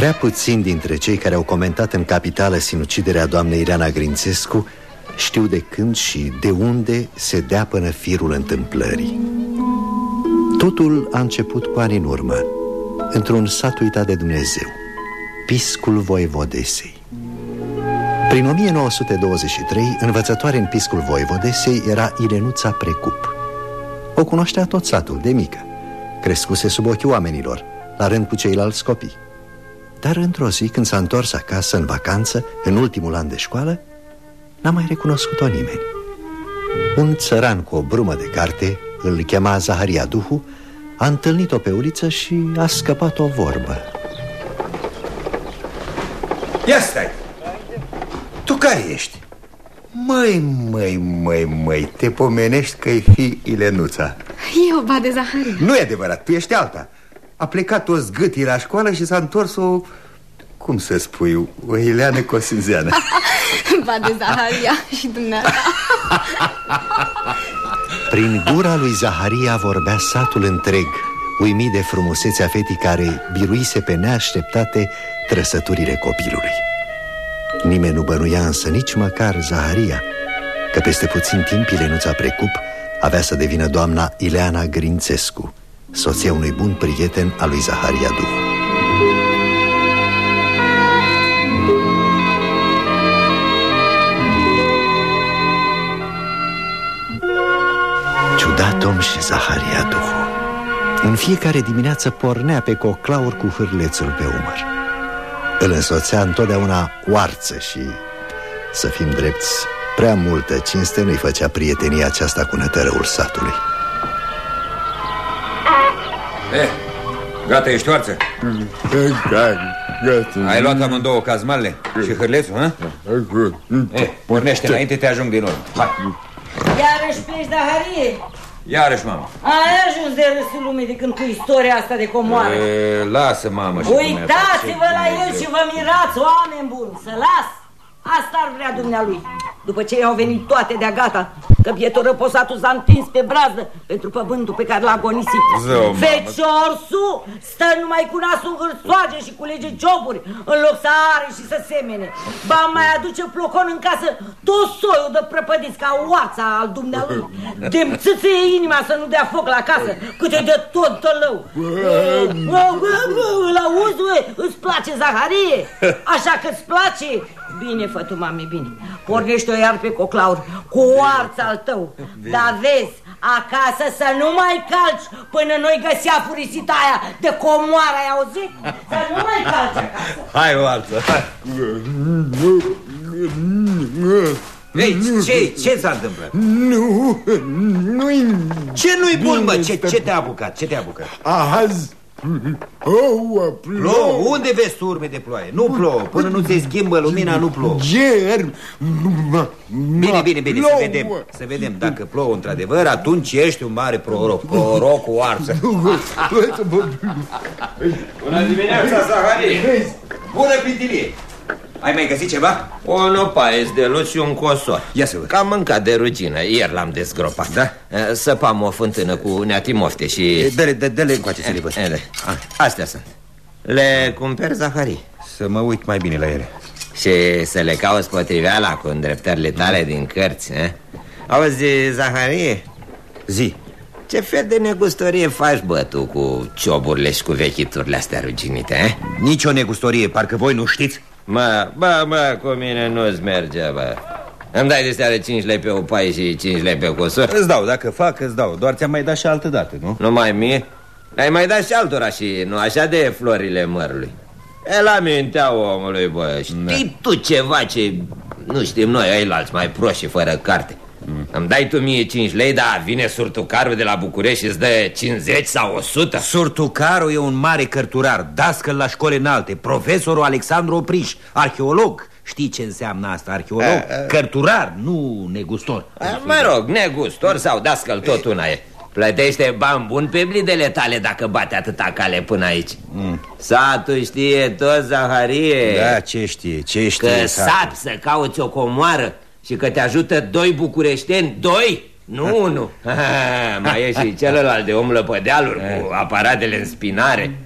Prea puțin dintre cei care au comentat în capitală sinuciderea doamnei Ileana Grințescu știu de când și de unde se dea până firul întâmplării. Totul a început cu ani în urmă, într-un sat uitat de Dumnezeu, Piscul Voivodesei. Prin 1923, învățătoare în Piscul Voivodesei era Ilenuța Precup. O cunoștea tot satul, de mică. Crescuse sub ochii oamenilor, la rând cu ceilalți copii. Dar într-o zi, când s-a întors acasă în vacanță, în ultimul an de școală, n-a mai recunoscut-o nimeni. Un țăran cu o brumă de carte, îl chema Zaharia Duhu, a întâlnit-o pe uliță și a scăpat o vorbă. Ia stai! Tu care ești? Măi, măi, măi, măi, te pomenești că-i fi Ilenuța Eu, ba de Zaharia Nu e adevărat, tu ești alta A plecat o zgâtii la școală și s-a întors o... Cum să spui, o Ileană Cosinzeană. Ba de Zaharia și dumneata. Prin gura lui Zaharia vorbea satul întreg Uimit de frumusețea fetii care biruise pe neașteptate trăsăturile copilului. Nimeni nu bănuia însă nici măcar Zaharia Că peste puțin timp Ilenuța Precup avea să devină doamna Ileana Grințescu Soția unui bun prieten al lui Zaharia Duh. Ciudat om și Zaharia Duh. În fiecare dimineață pornea pe coclaur cu hârlețul pe umăr. Îl însoțea întotdeauna oarță și, să fim drepți, prea multă cinste nu-i făcea prietenia aceasta cu nătărăul satului. Eh, gata, ești oarță? Ai luat amândouă cazmalele și hârlețul, hă? Eh, pornește înainte, te ajung din urmă. Hai. Iarăși pleci, Daharie? Iarăși, mamă. Ai ajuns de râsul lumii de când cu istoria asta de comoară. E, lasă, mamă. Uitați-vă la el și vă mirați, oameni buni, să las. Asta ar vrea dumnealui. După ce i-au venit toate de-a gata, că bietul răposatul s-a întins pe brază pentru pământul pe care l-a agonisit. Zău, Feciorsu stă numai cu nasul hârsoage și culege cioburi, în loc să are și să semene. Ba mai aduce plocon în casă tot soiul de prăpădiți ca oața al dumnealui. de țâțâie inima să nu dea foc la casă, câte de tot tălău. Îl auzi, îți place Zaharie? Așa că îți place? Bine, fătu, mame, bine. Pornește-o iar pe coclaur, cu oarța al tău. Dar vezi, acasă să nu mai calci până noi găsea furisita aia de comoară, ai auzit? Să nu mai calci acasă. Hai o altă, hai. Ei, ce, ce s-a întâmplat? Nu, nu-i... Ce nu-i bun, mă? Ce, ce te-a apucat? Ce te-a apucat? Azi Plouă, plouă. Unde vezi turme de ploaie? Nu plouă. Până nu se schimbă lumina, nu plouă. Ger. Bine, bine, bine. Să vedem. Să vedem. Dacă plouă într-adevăr, atunci ești un mare proroc. Proroc cu arsă. Bună dimineața, Zaharie. Bună pintilie. Ai mai găsit ceva? O nopaie de lut și un cosor Ia să văd Cam mâncat de rugină, ieri l-am dezgropat Da? Săpam o fântână cu neatimofte și... Dă-le, dă-le încoace să le văd ele. Astea sunt Le cumperi, Zaharii? Să mă uit mai bine la ele Și să le cauți potriveala cu îndreptările tale din cărți eh? Auzi, Zaharie? Zi ce fel de negustorie faci, bă, tu, cu cioburile și cu vechiturile astea ruginite, eh? Nici o negustorie, parcă voi nu știți Mă, bă, bă, cu mine nu-ți merge, bă Îmi dai de seară 5 lei pe o paie și 5 lei pe cosor? Îți dau, dacă fac, îți dau Doar ți-am mai dat și altă dată, nu? Nu mai mie? Ai mai dat și altora și nu așa de florile mărului E la mintea omului, bă Știi da. tu ceva ce nu știm noi, ai alți mai proști și fără carte Mm. Îmi dai tu mie 5 lei, dar vine surtucarul de la București și îți dă 50 sau 100 Surtucarul e un mare cărturar, dascăl la școli înalte. Profesorul Alexandru Opriș, arheolog. Știi ce înseamnă asta, arheolog? A, a... Cărturar, nu negustor. A, Mă rog, negustor sau dascăl, tot una e. Plătește bani bun pe blidele tale dacă bate atâta cale până aici. Mm. Satul știe tot, Zaharie. Da, ce știe, ce știe Că sat să cauți o comoară și că te ajută doi bucureșteni, doi? Nu, nu Mai e și celălalt de om lăpădealuri cu aparatele în spinare.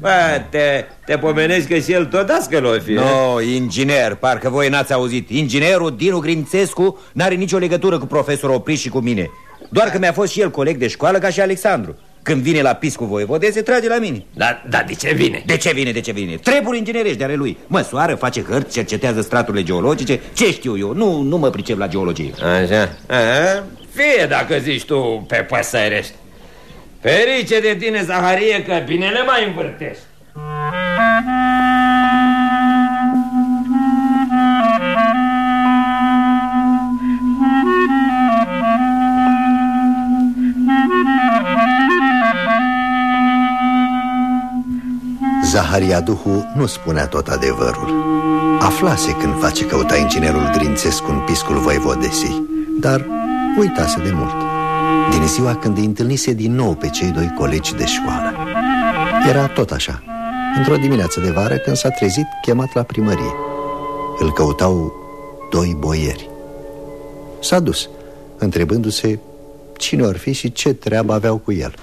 Bă, te, te pomenești că și el tot dascăl o fi. No, inginer, parcă voi n-ați auzit. Inginerul Dinu Grințescu n-are nicio legătură cu profesorul Opriș și cu mine. Doar că mi-a fost și el coleg de școală ca și Alexandru când vine la piscul voievode, se trage la mine. Da, da, de ce vine? De ce vine, de ce vine? Treburi inginerești de ale lui Măsoară, face hărți, cercetează straturile geologice. Ce știu eu? Nu, nu mă pricep la geologie. Așa, a, fie dacă zici tu pe păsărești. Ferice de tine, Zaharie, că bine le mai învârtești Zaharia Duhu nu spunea tot adevărul. Aflase când face căuta inginerul Grințescu în piscul voivodesei Dar uitase de mult. Din ziua când îi întâlnise din nou pe cei doi colegi de școală. Era tot așa Într-o dimineață de vară când s-a trezit chemat la primărie. Îl căutau doi boieri. S-a dus, întrebându-se cine ar fi și ce treabă aveau cu el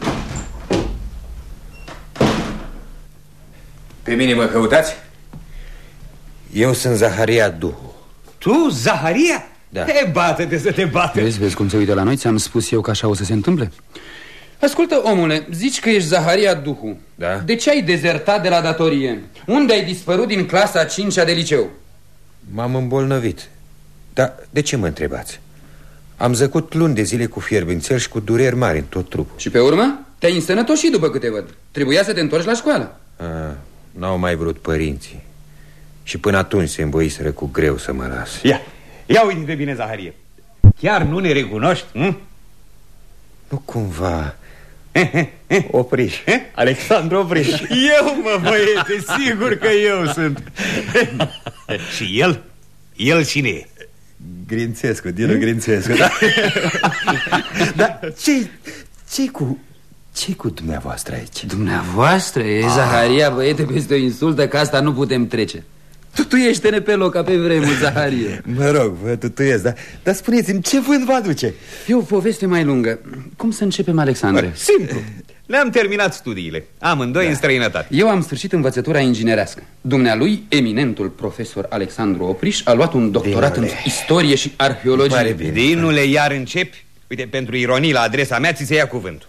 Pe mine mă căutați? Eu sunt Zaharia Duhu Tu, Zaharia? Da. E, bate-te să te bate Vezi, vezi cum se uită la noi? Ți-am spus eu că așa o să se întâmple? Ascultă, omule, zici că ești Zaharia Duhu Da. De ce ai dezertat de la datorie? Unde ai dispărut din clasa a 5 de liceu? M-am îmbolnăvit Dar de ce mă întrebați? Am zăcut luni de zile cu fierbințel și cu dureri mari în tot trupul Și pe urmă? Te-ai însănătoșit după câte văd Trebuia să te întorci la școală Ah, N-au mai vrut părinții Și până atunci se îmboiseră cu greu să mă las Ia, ia uite de bine, Zaharie Chiar nu ne recunoști? Hm? Nu cumva Opriș Alexandru Opriș Eu, mă, băiete, sigur că eu sunt Și el? El cine e? Grințescu, Dinu Grințescu da? Dar ce ce cu ce cu dumneavoastră aici? Dumneavoastră, e Zaharia, băiete, peste o insultă Că asta nu putem trece. Tu, tu ești pe loc ca pe vremuri, Zaharie Mă rog, vă tutuiesc, dar, dar spuneți-mi, ce vânt vă aduce? E o poveste mai lungă. Cum să începem, Alexandre? Simplu. Ne-am terminat studiile. Amândoi da. în străinătate. Eu am sfârșit învățătura inginerească. Dumnealui, eminentul profesor Alexandru Opriș A luat un doctorat Dinule. în istorie și arheologie. Pare bine. Dinule, iar începi? Uite, pentru ironii la adresa mea ți se ia cuvântul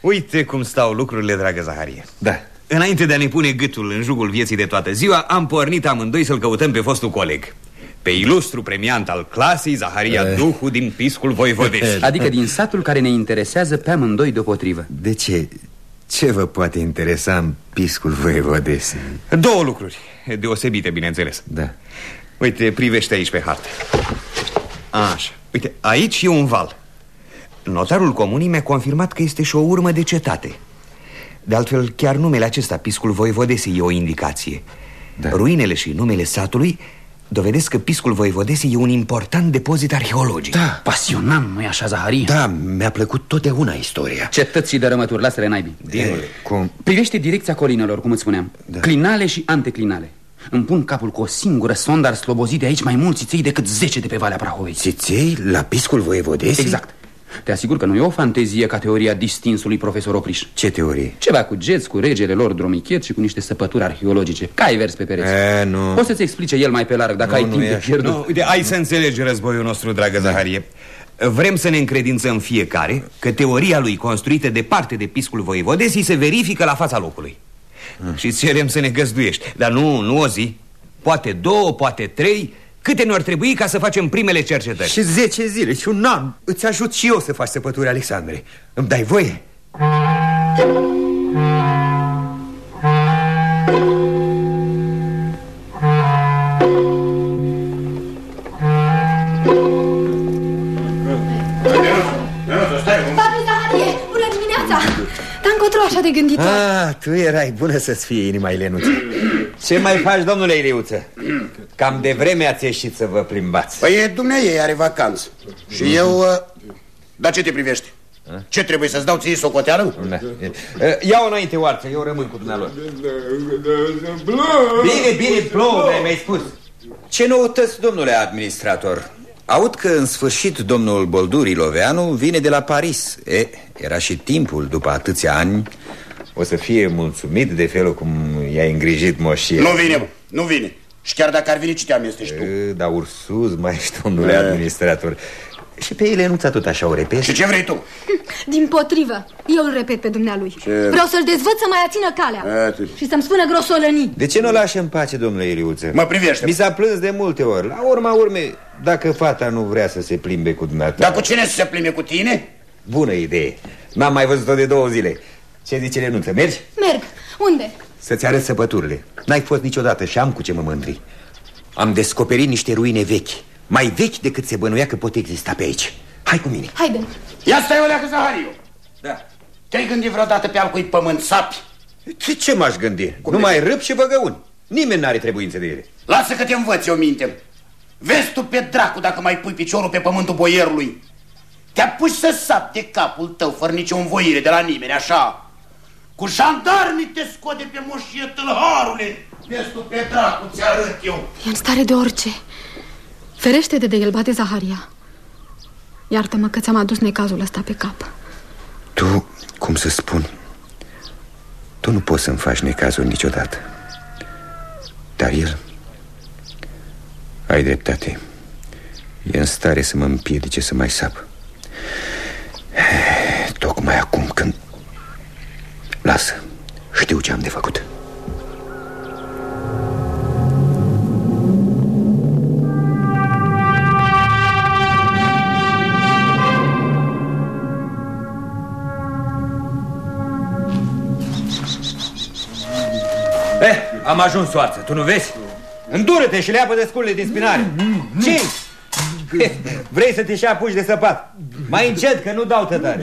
Uite cum stau lucrurile, dragă Zaharie. Da. Înainte de a ne pune gâtul în jugul vieții de toată ziua Am pornit amândoi să-l căutăm pe fostul coleg. Pe ilustru premiant al clasei Zaharia Duhu din Piscul Voivodești. Adică din satul care ne interesează pe amândoi deopotrivă De ce? Ce vă poate interesa în piscul voievodesei? Două lucruri deosebite, bineînțeles. Da. Uite, privește aici pe hartă. Așa, uite, aici e un val Notarul comunii mi-a confirmat că este și o urmă de cetate De altfel, chiar numele acesta, Piscul Voivodesei, e o indicație Da. Ruinele și numele satului dovedesc că Piscul Voivodesei e un important depozit arheologic Da, Pasionant, nu-i așa, Zaharie? da, mi-a plăcut totdeauna istoria Cetăți și dărâmături, lasă-le naibii Dinule, cum? Privește direcția colinelor, cum îți spuneam Da. Clinale și anteclinale Îmi pun capul cu o singură sondă ar slobozi de aici mai mulți ței decât 10 de pe Valea Prahovei Țiței la piscul voievodesei? Exact Te asigur că nu e o fantezie ca teoria distinsului profesor Opriș. Ce teorie? Ceva cu geți, cu regele lor dromichet și cu niște săpături arheologice. Cai vers pe pereți. E, nu. O să-ți explice el mai pe larg dacă Nu, ai nu timp e de așa. pierdut. Nu, uite, hai să înțelegi războiul nostru, dragă Zaharie. Vrem să ne încredințăm fiecare că teoria lui construită departe de piscul voievodesii se verifică la fața locului. Și îți cerem să ne găzduiești. Dar nu, nu o zi. Poate două, poate trei Câte ne-ar trebui ca să facem primele cercetări? Și 10 zile și un an. Îți ajut și eu să faci săpături, Alexandre. Îmi dai voie? Babe Zaharie, bună dimineața! Dar încotro așa de gânditor? Ah, tu erai bună să-ți fie inima, Ilenuță. Ce mai faci, domnule Iliuță? Cam de vreme ați ieșit să vă plimbați. Păi dumneai are vacanță. Și eu... uh, Dar ce te privește? Ce trebuie să-ți dau ție socoteală? da. Ia-o înainte, oarță, eu rămân cu dumnealor. Bine, bine, plouă, mi-ai mai spus. Ce noutăți, domnule administrator? Aud că în sfârșit domnul Bolduri Loveanu vine de la Paris. E, era și timpul, după atâția ani. O să fie mulțumit de felul cum i-a îngrijit moșia Nu vine, bă, nu vine Și chiar dacă ar veni, ce te amestești tu? E, Da, Ursus, mai ești, domnule E. administrator Și pe ele nu-ți tot așa o repezi? Și ce vrei tu? Din potrivă, eu îl repet pe dumnealui Ce? Vreau să-l dezvăț să mai ațină calea A, tu- Și să-mi spună grosolănii De ce nu o lași în pace, domnule Iliuță? Mă privește. Mi s-a plâns de multe ori La urma urme, dacă fata nu vrea să se plimbe cu dumneata Dar cu cine să se plimbe cu tine? Bună idee N-am mai văzut-o de două zile Ce zice Lenuță, mergi? Merg, unde? Să-ți arăt săpăturile. N-ai fost niciodată și am cu ce mă mândri. Am descoperit niște ruine vechi. Mai vechi decât se bănuia că pot exista pe aici. Hai cu mine. Haide. Ia stai o leacă, Zahariu Da. Te-ai gândit vreodată pe al cui pământ sapi? Ce, ce m-aș gândi? Numai râp și băgăuni Nimeni n-are trebuință de ele. Lasă că te învăț eu minte. Vezi tu pe dracu dacă mai pui piciorul pe pământul boierului? Te apuci să sapi de capul tău fără nicio învoire de la nimeni, așa Cu jandarmii te scoate pe moșie tâlharule. Vezi tu pe dracu, ți arăt eu. E în stare de orice. Ferește-te de el, bate Zaharia. Iartă-mă că ți-am adus necazul ăsta pe cap. Tu, cum să spun? Tu nu poți să-mi faci necazul niciodată. Dar el Ai dreptate. E în stare să mă împiedice să mai sap. Tocmai acum când Lasă. Știu ce am de făcut. Eh, am ajuns soarță, tu nu vezi? Îndură-te și leapă de sculele din spinare. Ce? Vrei să te și apuci de săpat Mai încet că nu dau tătare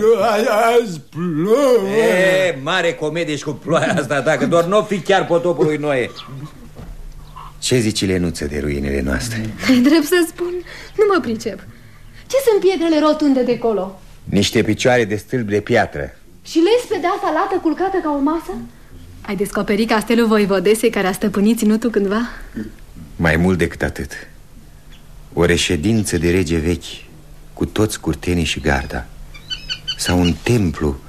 Azi plouă E, mare comedie și cu ploaia asta Dacă doar nu o fi chiar potopul lui Noe Ce zici, Lenuță, de ruinele noastre? Ai drept să spun, nu mă pricep Ce sunt pietrele rotunde de colo? Niște picioare de stâlp de piatră Și lespedea asta lată culcată ca o masă? Ai descoperit castelul Voivodesei care a stăpânit ținutul cândva? Mai mult decât atât O reședință de rege vechi Cu toți curtenii și garda. Sau un templu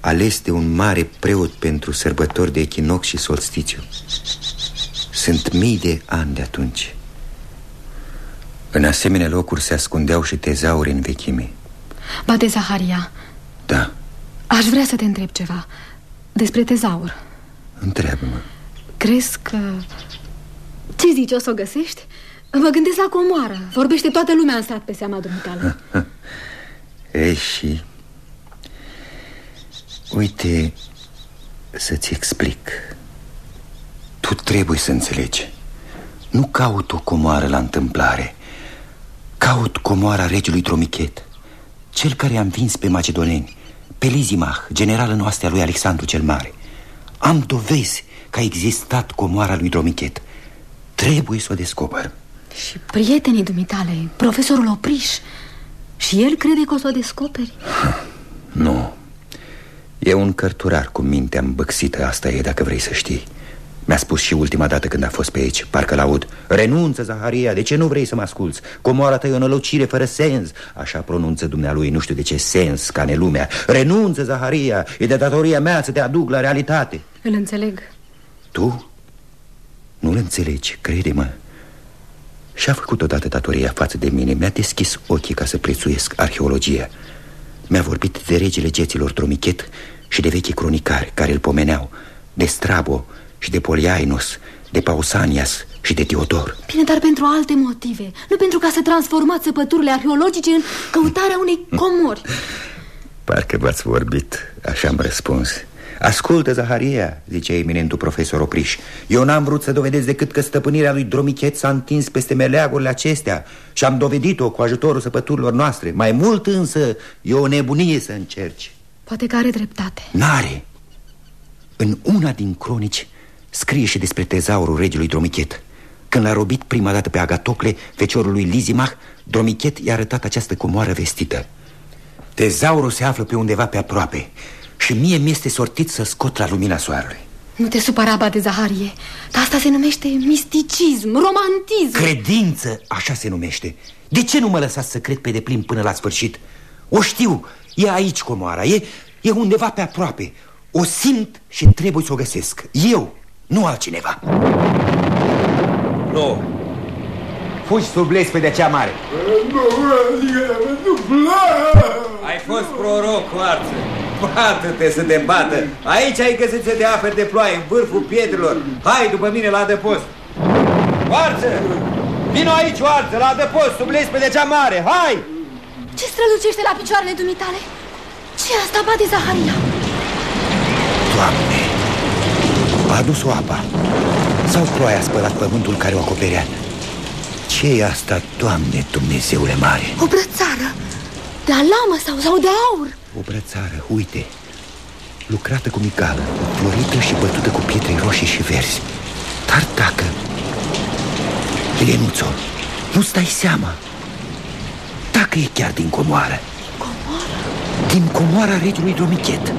Ales de un mare preot Pentru sărbători de echinox și solstițiu Sunt mii de ani de atunci. În asemenea locuri se ascundeau și tezauri în vechime. Bate Zaharia, Da, aș vrea să te întreb ceva. Despre tezaur. Întreabă-mă. Crezi că... Ce zici, o să o găsești? Mă gândesc la comoară. Vorbește toată lumea în sat pe seama dumitale Ei și? Uite Să-ți explic. Tu trebuie să înțelegi. Nu caut o comoară la întâmplare. Caut comoara regelui Tromichet. Cel care a învins pe macedoneni. Pe Lizimah, generală noastră lui Alexandru cel Mare. Am dovezi că a existat comoara lui Tromichet. Trebuie să o descoper Și prietenii dumitale, profesorul Opriș Și el crede că o să o descoperi? Nu. E un cărturar cu mintea îmbăxită Asta e dacă vrei să știi. Mi-a spus și ultima dată când a fost pe aici Parcă l-aud. Renunță, Zaharia, de ce nu vrei să mă asculți? Comoara ta e o nălucire fără sens. Așa pronunță dumnealui, nu știu de ce sens Ca lumea. Renunță, Zaharia, e de datoria mea să te aduc la realitate. Îl înțeleg. Tu? Nu-l înțelegi, crede-mă Și-a făcut odată datoria față de mine. Mi-a deschis ochii ca să prețuiesc arheologia Mi-a vorbit de regele geților Tromichet Și de vechi cronicari care îl pomeneau De Strabo și de Poliainos De Pausanias și de Teodor. Bine, dar pentru alte motive Nu pentru ca să transformați săpăturile arheologice În căutarea unei comori. Parcă v-ați vorbit, așa am răspuns Ascultă, Zaharia, zice eminentul profesor Opriș. Eu n-am vrut să dovedesc decât că stăpânirea lui Dromichet s-a întins peste meleagurile acestea Și am dovedit-o cu ajutorul săpăturilor noastre. Mai mult însă e o nebunie să încerci. Poate că are dreptate. N-are. În una din cronici scrie și despre tezaurul regelui Dromichet Când l-a robit prima dată pe Agatocle, feciorul lui Lizimach Dromichet i-a arătat această comoară vestită. Tezaurul se află pe undeva pe aproape Și mie mi-este sortit să scot la lumina soarelui Nu te supăra, bate Zaharie Dar asta se numește misticism, romantism Credință, așa se numește De ce nu mă lăsați să cred pe deplin până la sfârșit? O știu, e aici comoara, e, e undeva pe aproape O simt și trebuie să o găsesc Eu, nu altcineva Nu Fugi sub de cea mare Ai fost proroc, Coarță Bată-te să te bată Aici ai găsit de afer de ploaie În vârful pietrilor Hai după mine la adăpost. Coarță Vino aici, Oarță, la adăpost Sub de cea mare, hai! Ce strălucește la picioarele dumitale? ce asta bate Zaharia? Doamne, a adus o apa. Sau ploaia a spălat pământul care o acoperea? Ce e asta, Doamne Dumnezeule mare? O brățară De alamă sau, sau de aur. O brățară, uite Lucrată cu micală Florită și bătută cu pietre roșii și verzi. Dar dacă Lenuțo, nu stai seama. Dacă e chiar din comoară. Comoară? Din comoara regiului Dromichet